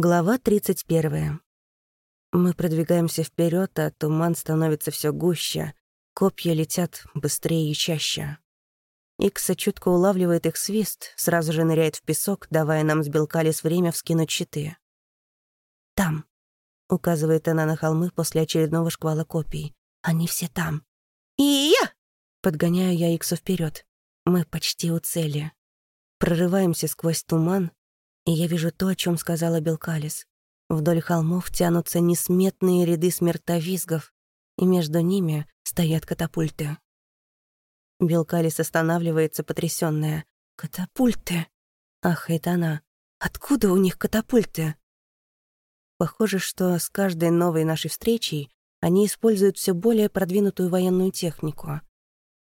Глава 31. Мы продвигаемся вперед, а туман становится все гуще, копья летят быстрее и чаще. Икса чутко улавливает их свист, сразу же ныряет в песок, давая нам с Белкалис время вскинуть щиты. «Там», — указывает она на холмы после очередного шквала копий. «Они все там». «И я!» — подгоняю я Иксу вперед. Мы почти у цели. Прорываемся сквозь туман, и я вижу то, о чем сказала Белкалис. Вдоль холмов тянутся несметные ряды смертовизгов, и между ними стоят катапульты. Белкалис останавливается, потрясённая. «Катапульты!» — ахает она. «Откуда у них катапульты?» Похоже, что с каждой новой нашей встречей они используют все более продвинутую военную технику.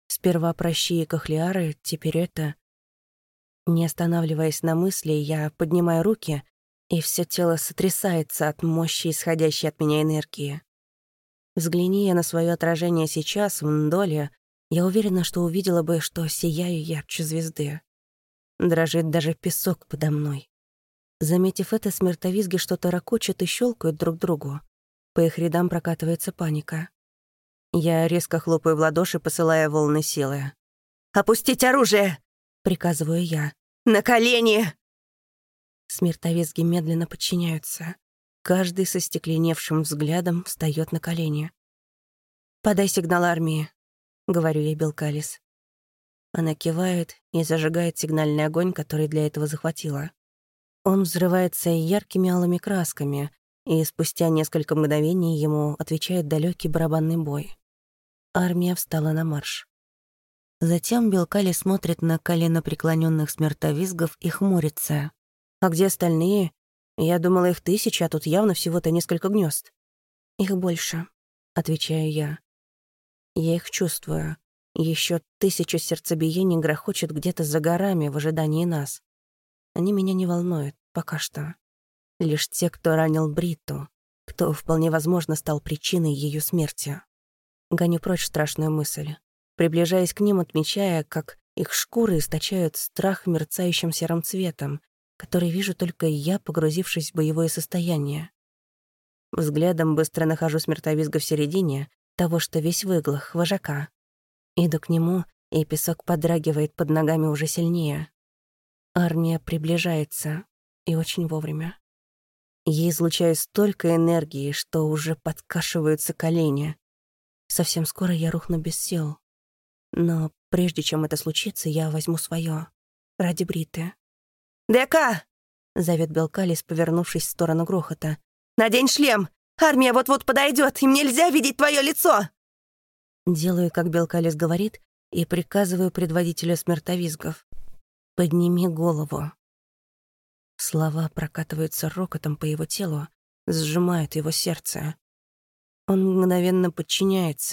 Сперва прощи и кахлиары, теперь это. Не останавливаясь на мысли, я поднимаю руки, и все тело сотрясается от мощи, исходящей от меня энергии. Взгляни я на свое отражение сейчас, в Ндоле, я уверена, что увидела бы, что сияю ярче звезды. Дрожит даже песок подо мной. Заметив это, смертовизги что-то ракочут и щелкают друг другу. По их рядам прокатывается паника. Я резко хлопаю в ладоши, посылая волны силы. «Опустить оружие!» — приказываю я. «На колени!» Смертовизги медленно подчиняются. Каждый со стекленевшим взглядом встает на колени. «Подай сигнал армии», — говорю ей Белкалис. Она кивает и зажигает сигнальный огонь, который для этого захватила. Он взрывается яркими алыми красками, и спустя несколько мгновений ему отвечает далекий барабанный бой. Армия встала на марш. Затем Белкали смотрит на колено преклоненных смертовизгов и хмурится. «А где остальные? Я думала, их тысяча, а тут явно всего-то несколько гнезд. «Их больше», — отвечаю я. Я их чувствую. Еще тысячу сердцебиений грохочет где-то за горами в ожидании нас. Они меня не волнуют, пока что. Лишь те, кто ранил Бритту, кто, вполне возможно, стал причиной ее смерти. Гоню прочь страшную мысль приближаясь к ним, отмечая, как их шкуры источают страх мерцающим серым цветом, который вижу только я, погрузившись в боевое состояние. Взглядом быстро нахожу смертовизга в середине, того, что весь выглох, вожака. Иду к нему, и песок подрагивает под ногами уже сильнее. Армия приближается, и очень вовремя. Я излучаю столько энергии, что уже подкашиваются колени. Совсем скоро я рухну без сил. Но прежде чем это случится, я возьму свое Ради Бриты. «Дека!» — зовет Белкалис, повернувшись в сторону грохота. «Надень шлем! Армия вот-вот подойдет, им нельзя видеть твое лицо!» Делаю, как Белкалис говорит, и приказываю предводителю смертовизгов. «Подними голову». Слова прокатываются рокотом по его телу, сжимают его сердце. Он мгновенно подчиняется,